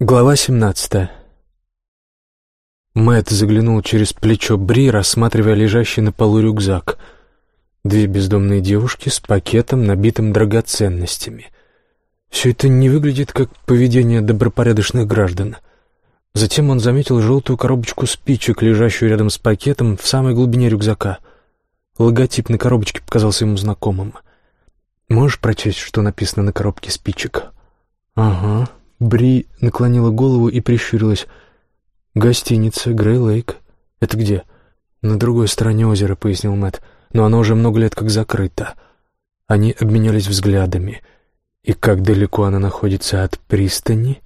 Глава 17 Мэтт заглянул через плечо Бри, рассматривая лежащий на полу рюкзак. Две бездомные девушки с пакетом, набитым драгоценностями. Все это не выглядит как поведение добропорядочных граждан. Затем он заметил желтую коробочку спичек, лежащую рядом с пакетом в самой глубине рюкзака. Логотип на коробочке показался ему знакомым. «Можешь прочесть, что написано на коробке спичек?» «Ага». Бри наклонила голову и прищурилась. «Гостиница Грей Лейк. Это где?» «На другой стороне озера», — пояснил Мэтт. «Но оно уже много лет как закрыто». Они обменялись взглядами. «И как далеко она находится от пристани?»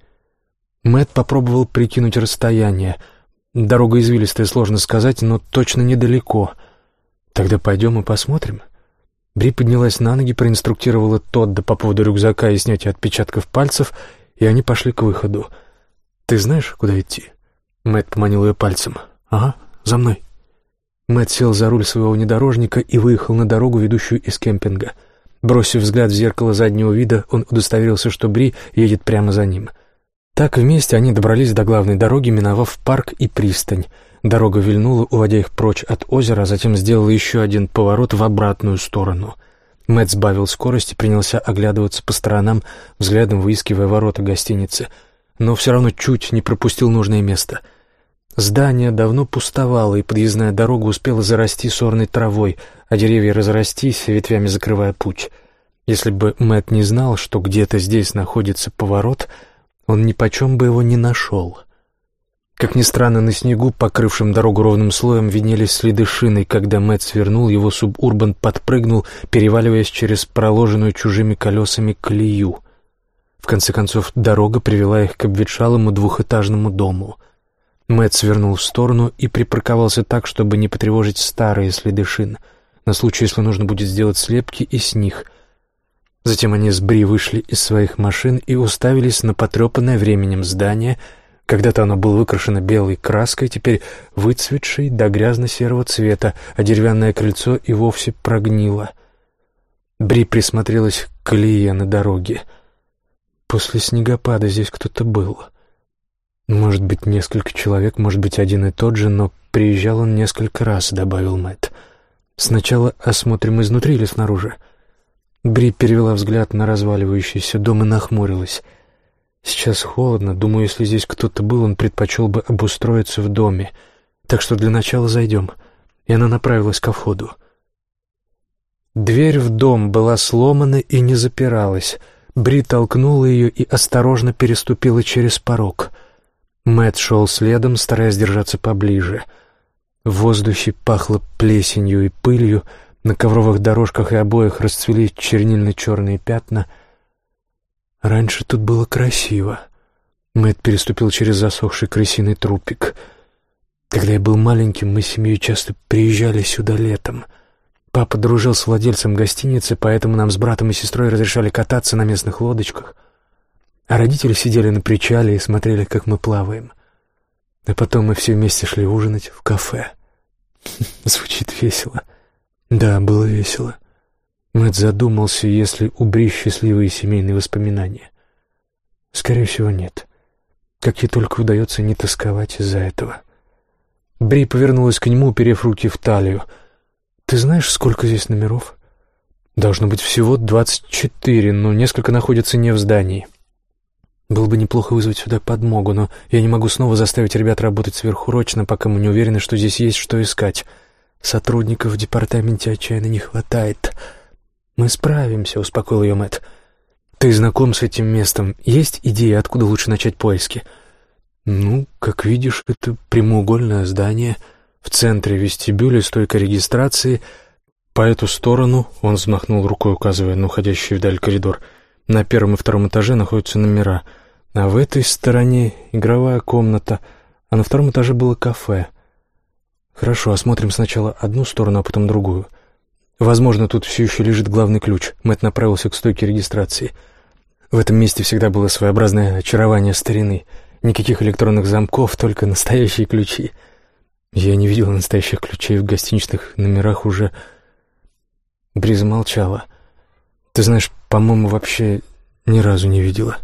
Мэт попробовал прикинуть расстояние. Дорога извилистая, сложно сказать, но точно недалеко. Тогда пойдем и посмотрим. Бри поднялась на ноги, проинструктировала Тодда по поводу рюкзака и снятия отпечатков пальцев, и они пошли к выходу. «Ты знаешь, куда идти?» Мэт поманил ее пальцем. «Ага, за мной». Мэт сел за руль своего внедорожника и выехал на дорогу, ведущую из кемпинга. Бросив взгляд в зеркало заднего вида, он удостоверился, что Бри едет прямо за ним — так вместе они добрались до главной дороги, миновав парк и пристань. Дорога вильнула, уводя их прочь от озера, а затем сделала еще один поворот в обратную сторону. Мэтт сбавил скорость и принялся оглядываться по сторонам, взглядом выискивая ворота гостиницы, но все равно чуть не пропустил нужное место. Здание давно пустовало, и подъездная дорога успела зарасти сорной травой, а деревья разрастись, ветвями закрывая путь. Если бы Мэтт не знал, что где-то здесь находится поворот — он ни почем бы его не нашел. Как ни странно, на снегу, покрывшем дорогу ровным слоем, виднелись следы шины, когда Мэтт свернул, его субурбан подпрыгнул, переваливаясь через проложенную чужими колесами колею. В конце концов, дорога привела их к обветшалому двухэтажному дому. Мэтт свернул в сторону и припарковался так, чтобы не потревожить старые следы шин, на случай, если нужно будет сделать слепки и с них — Затем они с Бри вышли из своих машин и уставились на потрепанное временем здание. Когда-то оно было выкрашено белой краской, теперь выцветшей до грязно-серого цвета, а деревянное крыльцо и вовсе прогнило. Бри присмотрелась к колее на дороге. После снегопада здесь кто-то был. Может быть, несколько человек, может быть, один и тот же, но приезжал он несколько раз, — добавил Мэтт. Сначала осмотрим изнутри или снаружи. — Бри перевела взгляд на разваливающийся дом и нахмурилась. «Сейчас холодно. Думаю, если здесь кто-то был, он предпочел бы обустроиться в доме. Так что для начала зайдем». И она направилась ко входу. Дверь в дом была сломана и не запиралась. Бри толкнула ее и осторожно переступила через порог. Мэт шел следом, стараясь держаться поближе. В воздухе пахло плесенью и пылью, на ковровых дорожках и обоях расцвели чернильно-черные пятна. Раньше тут было красиво. Мэтт переступил через засохший крысиный трупик. Когда я был маленьким, мы с семьей часто приезжали сюда летом. Папа дружил с владельцем гостиницы, поэтому нам с братом и сестрой разрешали кататься на местных лодочках. А родители сидели на причале и смотрели, как мы плаваем. А потом мы все вместе шли ужинать в кафе. Звучит весело. Да, было весело. Мэтт задумался, если убри счастливые семейные воспоминания. Скорее всего, нет. Как ей только удается не тосковать из-за этого. Бри повернулась к нему, уперев руки в талию. «Ты знаешь, сколько здесь номеров?» «Должно быть всего двадцать четыре, но несколько находятся не в здании». Было бы неплохо вызвать сюда подмогу, но я не могу снова заставить ребят работать сверхурочно, пока мы не уверены, что здесь есть что искать. Сотрудников в департаменте отчаянно не хватает. Мы справимся, успокоил ее Мэтт. Ты знаком с этим местом? Есть идея, откуда лучше начать поиски? Ну, как видишь, это прямоугольное здание. В центре вестибюля стойка регистрации. По эту сторону, он взмахнул рукой, указывая на уходящий вдаль коридор, на первом и втором этаже находятся номера. А в этой стороне игровая комната, а на втором этаже было кафе — «Хорошо, осмотрим сначала одну сторону, а потом другую. Возможно, тут все еще лежит главный ключ». Мэтт направился к стойке регистрации. В этом месте всегда было своеобразное очарование старины. Никаких электронных замков, только настоящие ключи. Я не видел настоящих ключей в гостиничных номерах уже... Бриза молчала. «Ты знаешь, по-моему, вообще ни разу не видела».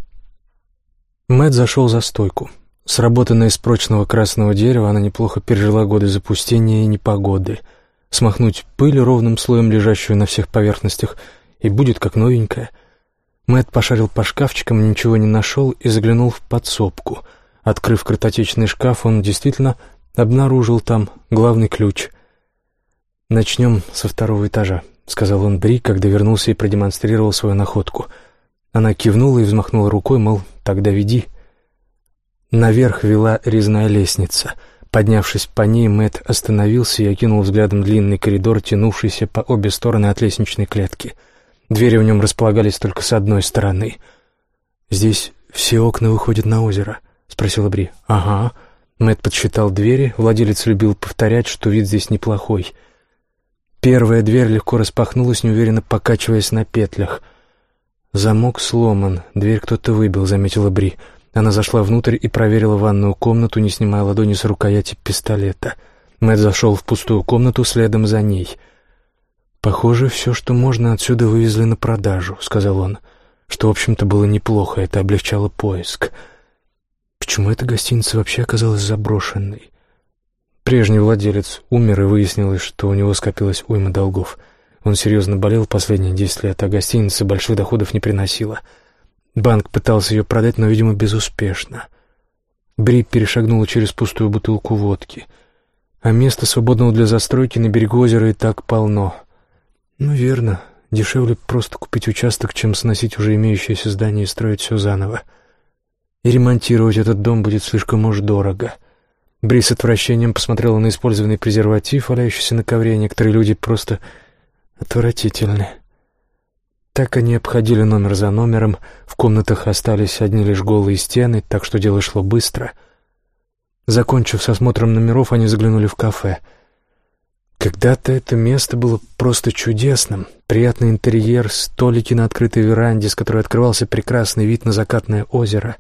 Мэт зашел за стойку. Сработанная из прочного красного дерева, она неплохо пережила годы запустения и непогоды. Смахнуть пыль ровным слоем, лежащую на всех поверхностях, и будет как новенькая. Мэт пошарил по шкафчикам, ничего не нашел и заглянул в подсобку. Открыв картотечный шкаф, он действительно обнаружил там главный ключ. «Начнем со второго этажа», — сказал он Бри, когда вернулся и продемонстрировал свою находку. Она кивнула и взмахнула рукой, мол, тогда веди. Наверх вела резная лестница. Поднявшись по ней, Мэт остановился и окинул взглядом длинный коридор, тянувшийся по обе стороны от лестничной клетки. Двери в нем располагались только с одной стороны. «Здесь все окна выходят на озеро?» — спросила Бри. «Ага». Мэт подсчитал двери. Владелец любил повторять, что вид здесь неплохой. Первая дверь легко распахнулась, неуверенно покачиваясь на петлях. «Замок сломан. Дверь кто-то выбил», — заметила Бри. «Бри». Она зашла внутрь и проверила ванную комнату, не снимая ладони с рукояти пистолета. Мэтт зашел в пустую комнату следом за ней. «Похоже, все, что можно, отсюда вывезли на продажу», — сказал он. Что, в общем-то, было неплохо, это облегчало поиск. Почему эта гостиница вообще оказалась заброшенной? Прежний владелец умер, и выяснилось, что у него скопилось уйма долгов. Он серьезно болел последние десять лет, а гостиница больших доходов не приносила — Банк пытался ее продать, но, видимо, безуспешно. Бри перешагнула через пустую бутылку водки. А места свободного для застройки на берегу озера и так полно. Ну, верно. Дешевле просто купить участок, чем сносить уже имеющееся здание и строить все заново. И ремонтировать этот дом будет слишком уж дорого. Бри с отвращением посмотрела на использованный презерватив, валяющийся на ковре. Некоторые люди просто отвратительны. Так они обходили номер за номером, в комнатах остались одни лишь голые стены, так что дело шло быстро. Закончив с осмотром номеров, они заглянули в кафе. Когда-то это место было просто чудесным. Приятный интерьер, столики на открытой веранде, с которой открывался прекрасный вид на закатное озеро.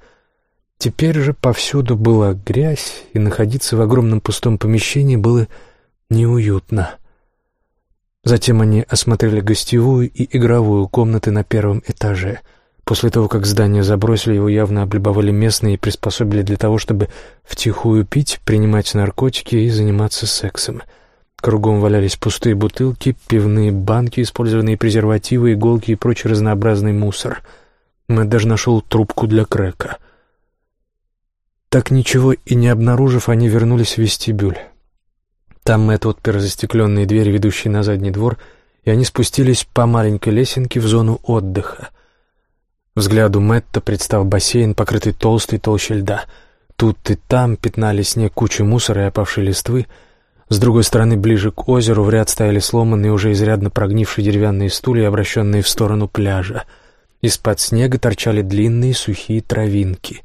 Теперь же повсюду была грязь, и находиться в огромном пустом помещении было неуютно. Затем они осмотрели гостевую и игровую комнаты на первом этаже. После того, как здание забросили, его явно облюбовали местные и приспособили для того, чтобы втихую пить, принимать наркотики и заниматься сексом. Кругом валялись пустые бутылки, пивные банки, использованные презервативы, иголки и прочий разнообразный мусор. Мэтт даже нашел трубку для крека. Так ничего и не обнаружив, они вернулись в вестибюль. Там Мэтт отпер застекленные двери, ведущие на задний двор, и они спустились по маленькой лесенке в зону отдыха. Взгляду Мэтта предстал бассейн, покрытый толстой толщей льда. Тут и там пятнали снег кучи мусора и опавшей листвы. С другой стороны, ближе к озеру, в ряд стояли сломанные, уже изрядно прогнившие деревянные стулья, обращенные в сторону пляжа. Из-под снега торчали длинные сухие травинки.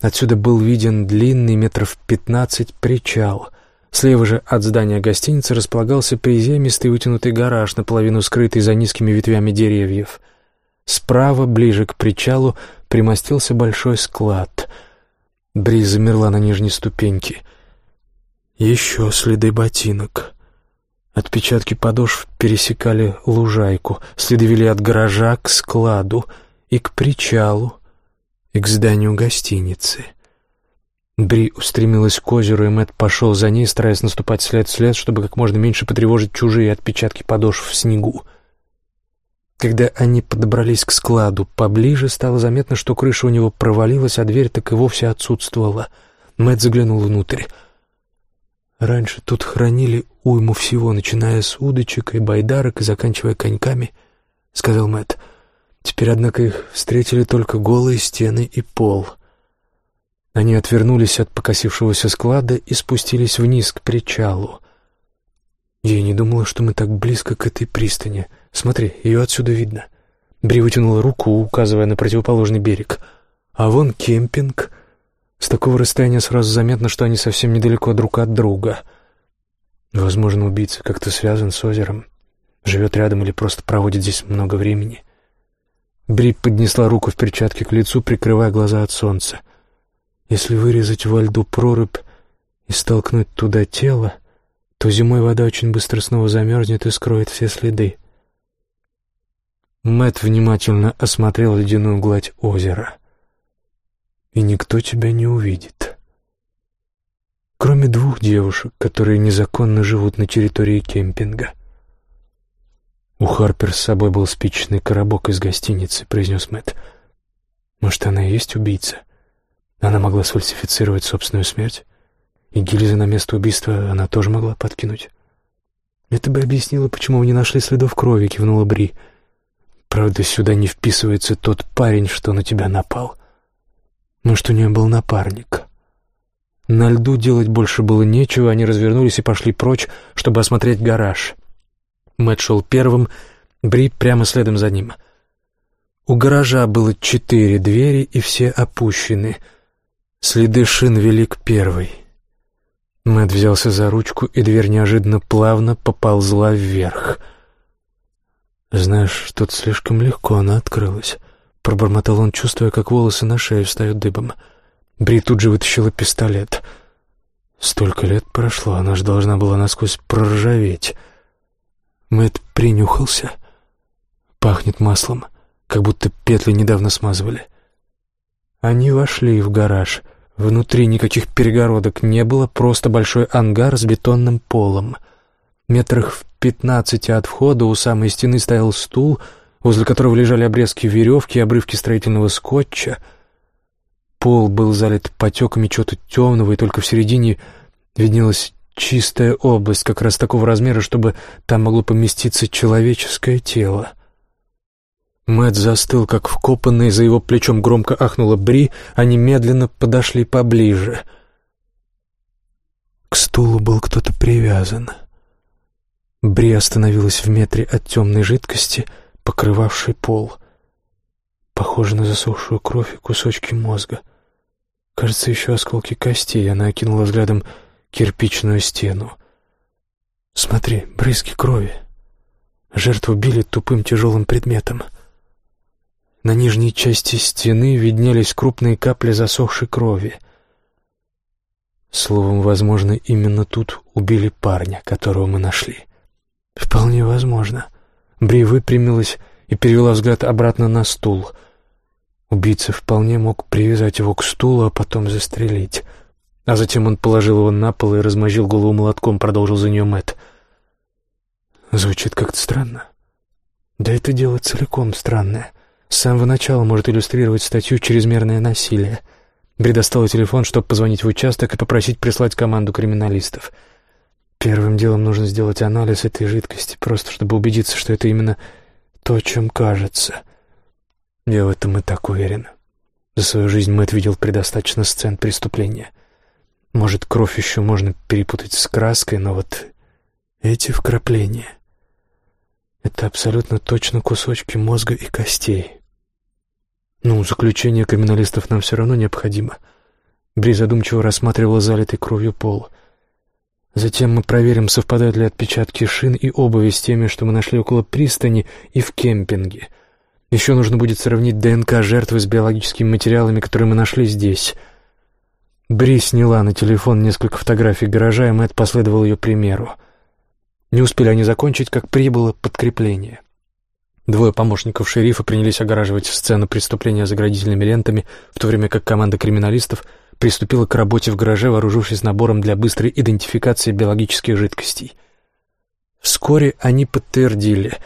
Отсюда был виден длинный метров пятнадцать причал — Слева же от здания гостиницы располагался приземистый вытянутый гараж, наполовину скрытый за низкими ветвями деревьев. Справа, ближе к причалу, примостился большой склад. Бри замерла на нижней ступеньке. Еще следы ботинок. Отпечатки подошв пересекали лужайку, следы вели от гаража к складу и к причалу, и к зданию гостиницы. Бри устремилась к озеру, и Мэтт пошел за ней, стараясь наступать след в след, чтобы как можно меньше потревожить чужие отпечатки подошв в снегу. Когда они подобрались к складу поближе, стало заметно, что крыша у него провалилась, а дверь так и вовсе отсутствовала. Мэтт заглянул внутрь. Раньше тут хранили уйму всего, начиная с удочек и байдарок и заканчивая коньками, — сказал Мэтт. Теперь, однако, их встретили только голые стены и пол — они отвернулись от покосившегося склада и спустились вниз к причалу. Я не думала, что мы так близко к этой пристани. Смотри, ее отсюда видно. Бри вытянула руку, указывая на противоположный берег. А вон кемпинг. С такого расстояния сразу заметно, что они совсем недалеко друг от друга. Возможно, убийца как-то связан с озером. Живет рядом или просто проводит здесь много времени. Бри поднесла руку в перчатке к лицу, прикрывая глаза от солнца. Если вырезать во льду прорубь и столкнуть туда тело, то зимой вода очень быстро снова замерзнет и скроет все следы. Мэт внимательно осмотрел ледяную гладь озера. и никто тебя не увидит. Кроме двух девушек, которые незаконно живут на территории кемпинга. «У Харпер с собой был спичечный коробок из гостиницы», — произнес Мэтт. «Может, она и есть убийца? Она могла сфальсифицировать собственную смерть? И гильзы на место убийства она тоже могла подкинуть?» «Это бы объяснило, почему вы не нашли следов крови», — кивнула Бри. «Правда, сюда не вписывается тот парень, что на тебя напал. Может, у нее был напарник». На льду делать больше было нечего, они развернулись и пошли прочь, чтобы осмотреть гараж. Мэтт шел первым, Бри прямо следом за ним. У гаража было четыре двери, и все опущены. Следы шин вели к первой. Мэтт взялся за ручку, и дверь неожиданно плавно поползла вверх. «Знаешь, тут слишком легко она открылась», — пробормотал он, чувствуя, как волосы на шее встают дыбом. Бри тут же вытащила пистолет. Столько лет прошло, она же должна была насквозь проржаветь. Мэтт принюхался. Пахнет маслом, как будто петли недавно смазывали. Они вошли в гараж. Внутри никаких перегородок не было, просто большой ангар с бетонным полом. Метрах в пятнадцати от входа у самой стены стоял стул, возле которого лежали обрезки веревки и обрывки строительного скотча — Пол был залит потеками чего-то темного, и только в середине виднелась чистая область, как раз такого размера, чтобы там могло поместиться человеческое тело. Мэт застыл, как вкопанный, за его плечом громко ахнула Бри, они медленно подошли поближе. К стулу был кто-то привязан. Бри остановилась в метре от темной жидкости, покрывавшей пол — Похоже на засохшую кровь и кусочки мозга. Кажется, еще осколки костей. Она окинула взглядом кирпичную стену. «Смотри, брызги крови. Жертву били тупым тяжелым предметом». На нижней части стены виднелись крупные капли засохшей крови. Словом, возможно, именно тут убили парня, которого мы нашли. Вполне возможно. Бри выпрямилась и перевела взгляд обратно на стул — Убийца вполне мог привязать его к стулу, а потом застрелить. А затем он положил его на пол и размозжил голову молотком, продолжил за нее Мэтт. Звучит как-то странно. Да это дело целиком странное. С самого начала может иллюстрировать статью «Чрезмерное насилие». Бри достала телефон, чтобы позвонить в участок и попросить прислать команду криминалистов. Первым делом нужно сделать анализ этой жидкости, просто чтобы убедиться, что это именно то, чем кажется — я в этом и так уверен. За свою жизнь Мэтт видел предостаточно сцен преступления. Может, кровь еще можно перепутать с краской, но вот эти вкрапления — это абсолютно точно кусочки мозга и костей. Ну, заключение криминалистов нам все равно необходимо. Бри задумчиво рассматривала залитый кровью пол. Затем мы проверим, совпадают ли отпечатки шин и обуви с теми, что мы нашли около пристани и в кемпинге — еще нужно будет сравнить ДНК жертвы с биологическими материалами, которые мы нашли здесь. Бри сняла на телефон несколько фотографий гаража, и Мэтт последовал ее примеру. Не успели они закончить, как прибыло подкрепление. Двое помощников шерифа принялись огораживать сцену преступления заградительными лентами, в то время как команда криминалистов приступила к работе в гараже, вооружившись набором для быстрой идентификации биологических жидкостей. Вскоре они подтвердили —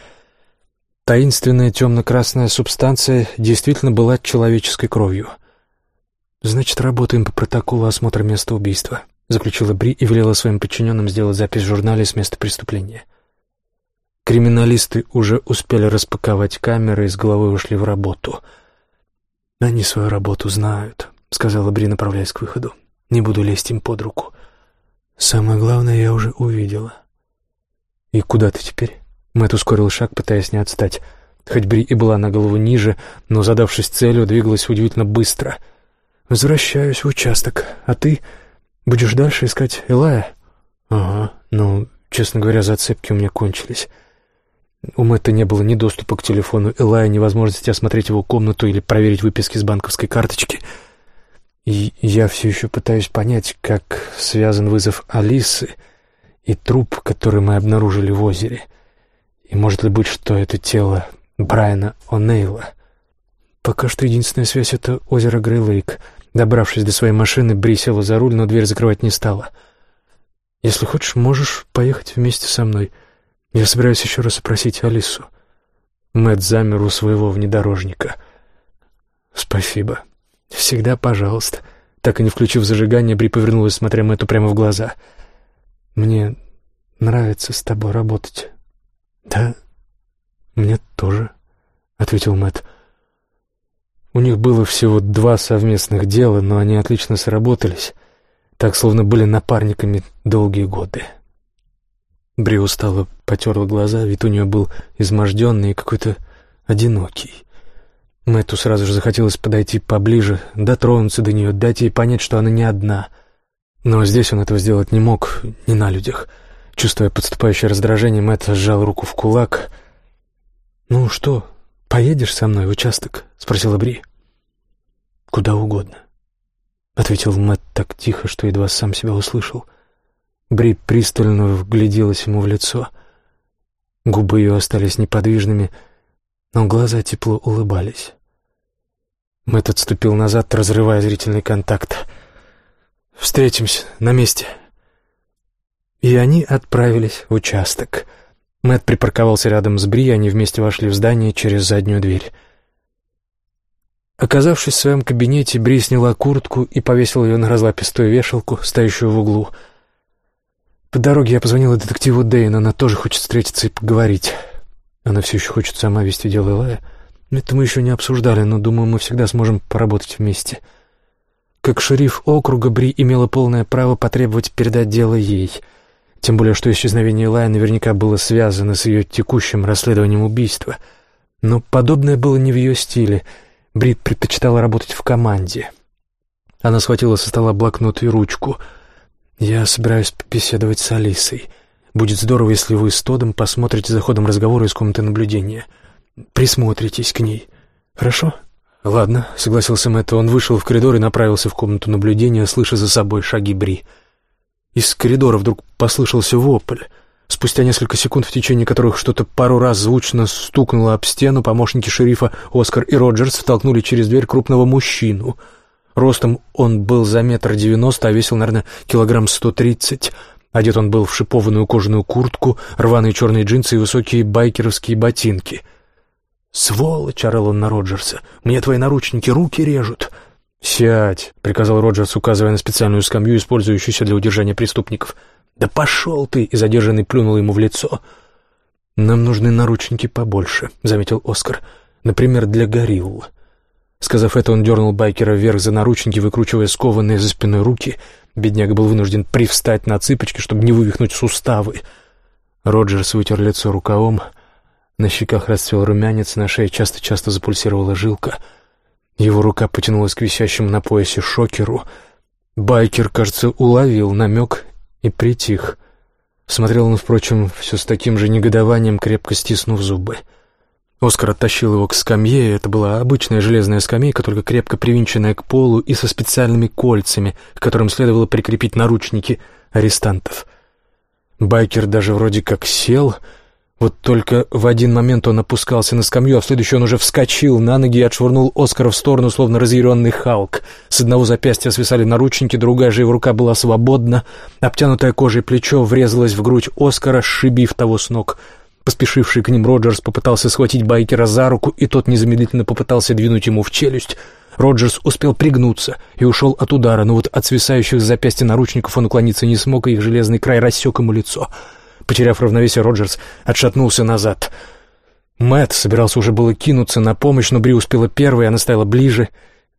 Таинственная темно-красная субстанция действительно была человеческой кровью. «Значит, работаем по протоколу осмотра места убийства», — заключила Бри и велела своим подчиненным сделать запись в журнале с места преступления. Криминалисты уже успели распаковать камеры и с головой ушли в работу. «Они свою работу знают», — сказала Бри, направляясь к выходу. «Не буду лезть им под руку. Самое главное я уже увидела». «И куда ты теперь?» Мэтт ускорил шаг, пытаясь не отстать. Хоть Бри и была на голову ниже, но, задавшись целью, двигалась удивительно быстро. «Возвращаюсь в участок. А ты будешь дальше искать Элая?» «Ага. Ну, честно говоря, зацепки у меня кончились». У Мэтта не было ни доступа к телефону Элая, ни возможности осмотреть его комнату или проверить выписки с банковской карточки. И я все еще пытаюсь понять, как связан вызов Алисы и труп, который мы обнаружили в озере. И может ли быть, что это тело Брайана О'Нейла? Пока что единственная связь — это озеро Грейлейк. Добравшись до своей машины, Бри села за руль, но дверь закрывать не стала. «Если хочешь, можешь поехать вместе со мной. Я собираюсь еще раз опросить Алису». Мэтт замер у своего внедорожника. «Спасибо. Всегда пожалуйста». Так и не включив зажигание, Бри повернулась, смотря Мэтту прямо в глаза. «Мне нравится с тобой работать». «Да, мне тоже», — ответил Мэтт. У них было всего два совместных дела, но они отлично сработались, так словно были напарниками долгие годы. Бри устало потерла глаза, вид у нее был изможденный и какой-то одинокий. Мэтту сразу же захотелось подойти поближе, дотронуться до нее, дать ей понять, что она не одна. Но здесь он этого сделать не мог, не на людях. Чувствуя подступающее раздражение, Мэтт сжал руку в кулак. «Ну что, поедешь со мной в участок?» — спросила Бри. «Куда угодно», — ответил Мэтт так тихо, что едва сам себя услышал. Бри пристально вгляделась ему в лицо. Губы ее остались неподвижными, — но глаза тепло улыбались. Мэтт отступил назад, разрывая зрительный контакт. «Встретимся на месте». И они отправились в участок. Мэтт припарковался рядом с Бри, они вместе вошли в здание через заднюю дверь. Оказавшись в своем кабинете, Бри сняла куртку и повесила ее на разлапистую вешалку, стоящую в углу. По дороге я позвонила детективу Дэйн, она тоже хочет встретиться и поговорить. Она все еще хочет сама вести дело Элая. Это мы еще не обсуждали, но, думаю, мы всегда сможем поработать вместе. Как шериф округа, Бри имела полное право потребовать передать дело ей. Тем более, что исчезновение Элая наверняка было связано с ее текущим расследованием убийства. Но подобное было не в ее стиле. Бри предпочитала работать в команде. Она схватила со стола блокнот и ручку. «Я собираюсь побеседовать с Алисой». Будет здорово, если вы с Тодом посмотрите за ходом разговора из комнаты наблюдения. Присмотритесь к ней. Хорошо? Ладно, согласился Мэтт. Он вышел в коридор и направился в комнату наблюдения, слыша за собой шаги Бри. Из коридора вдруг послышался вопль. Спустя несколько секунд, в течение которых что-то пару раз звучно стукнуло об стену, помощники шерифа Оскар и Роджерс втолкнули через дверь крупного мужчину. Ростом он был за метр девяносто, а весил, наверное, килограмм сто тридцать. Одет он был в шипованную кожаную куртку, рваные черные джинсы и высокие байкеровские ботинки. «Сволочь!» — орал он на Роджерса. «Мне твои наручники руки режут!» «Сядь!» — приказал Роджерс, указывая на специальную скамью, использующуюся для удержания преступников. «Да пошел ты!» — и задержанный плюнул ему в лицо. «Нам нужны наручники побольше», — заметил Оскар. «Например, для горилл». Сказав это, он дернул байкера вверх за наручники, выкручивая скованные за спиной руки — Бедняга был вынужден привстать на цыпочки, чтобы не вывихнуть суставы. Роджерс вытер лицо рукавом. На щеках расцвел румянец, на шее часто-часто запульсировала жилка. Его рука потянулась к висящему на поясе шокеру. Байкер, кажется, уловил намек и притих. Смотрел он, впрочем, все с таким же негодованием, крепко стиснув зубы. — Оскар оттащил его к скамье, это была обычная железная скамейка, только крепко привинченная к полу и со специальными кольцами, к которым следовало прикрепить наручники арестантов. Байкер даже вроде как сел, вот только в один момент он опускался на скамью, а в следующий он уже вскочил на ноги и отшвырнул Оскара в сторону, словно разъяренный Халк. С одного запястья свисали наручники, другая же его рука была свободна. Обтянутое кожей плечо врезалось в грудь Оскара, сшибив того с ног — Поспешивший к ним Роджерс попытался схватить байкера за руку, и тот незамедлительно попытался двинуть ему в челюсть. Роджерс успел пригнуться и ушел от удара, но вот от свисающих с запястья наручников он уклониться не смог, и их железный край рассек ему лицо. Потеряв равновесие, Роджерс отшатнулся назад. Мэтт собирался уже было кинуться на помощь, но Бри успела первой, она стояла ближе.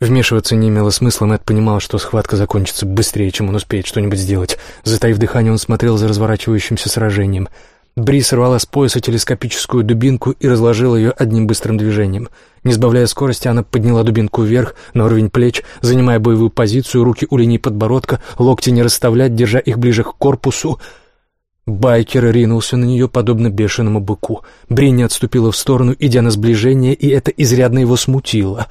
Вмешиваться не имело смысла, Мэтт понимал, что схватка закончится быстрее, чем он успеет что-нибудь сделать. Затаив дыхание, он смотрел за разворачивающимся сражением — Бри сорвала с пояса телескопическую дубинку и разложила ее одним быстрым движением. Не сбавляя скорости, она подняла дубинку вверх, на уровень плеч, занимая боевую позицию, руки у линии подбородка, локти не расставлять, держа их ближе к корпусу. Байкер ринулся на нее, подобно бешеному быку. Бри не отступила в сторону, идя на сближение, и это изрядно его смутило.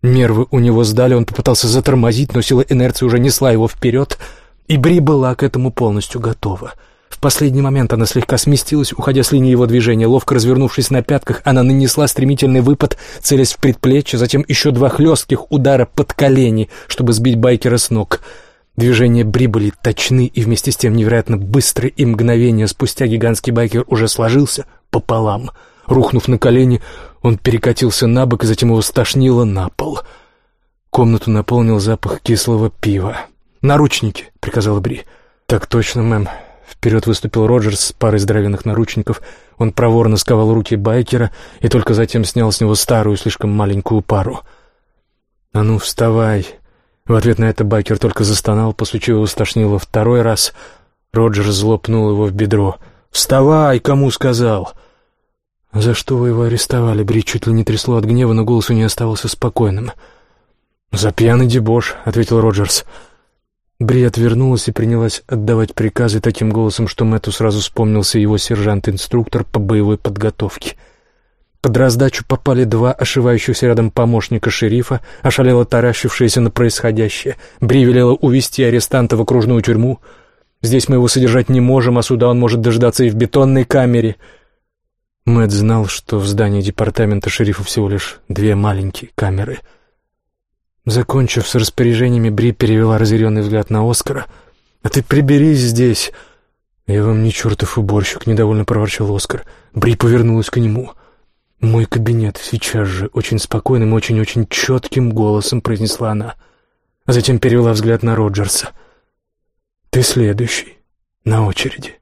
Нервы у него сдали, он попытался затормозить, но сила инерции уже несла его вперед, и Бри была к этому полностью готова — В последний момент она слегка сместилась, уходя с линии его движения. Ловко развернувшись на пятках, она нанесла стремительный выпад, целясь в предплечье, затем еще два хлестких удара под колени, чтобы сбить байкера с ног. Движения Бри были точны и вместе с тем невероятно быстры, и мгновение спустя гигантский байкер уже сложился пополам. Рухнув на колени, он перекатился на бок, и затем его стошнило на пол. Комнату наполнил запах кислого пива. «Наручники!» — приказала Бри. «Так точно, мэм». Вперед выступил Роджерс с парой здоровенных наручников. Он проворно сковал руки байкера и только затем снял с него старую, слишком маленькую пару. «А ну, вставай!» В ответ на это байкер только застонал, после чего его стошнило второй раз. Роджер злопнул его в бедро. «Вставай, кому сказал!» «За что вы его арестовали?» Бри чуть ли не трясло от гнева, но голос у нее оставался спокойным. «За пьяный дебош», — ответил Роджерс. Бри отвернулась и принялась отдавать приказы таким голосом, что Мэтту сразу вспомнился его сержант-инструктор по боевой подготовке. Под раздачу попали два ошивающихся рядом помощника шерифа, ошалело таращившиеся на происходящее. Бри велела увести арестанта в окружную тюрьму. «Здесь мы его содержать не можем, а суда он может дождаться и в бетонной камере». Мэтт знал, что в здании департамента шерифа всего лишь две маленькие камеры — Закончив с распоряжениями, Бри перевела разъяренный взгляд на Оскара. «А ты приберись здесь!» «Я вам не чертов уборщик», — недовольно проворчал Оскар. Бри повернулась к нему. «Мой кабинет сейчас же», — очень спокойным, очень-очень четким голосом произнесла она. А затем перевела взгляд на Роджерса. «Ты следующий на очереди».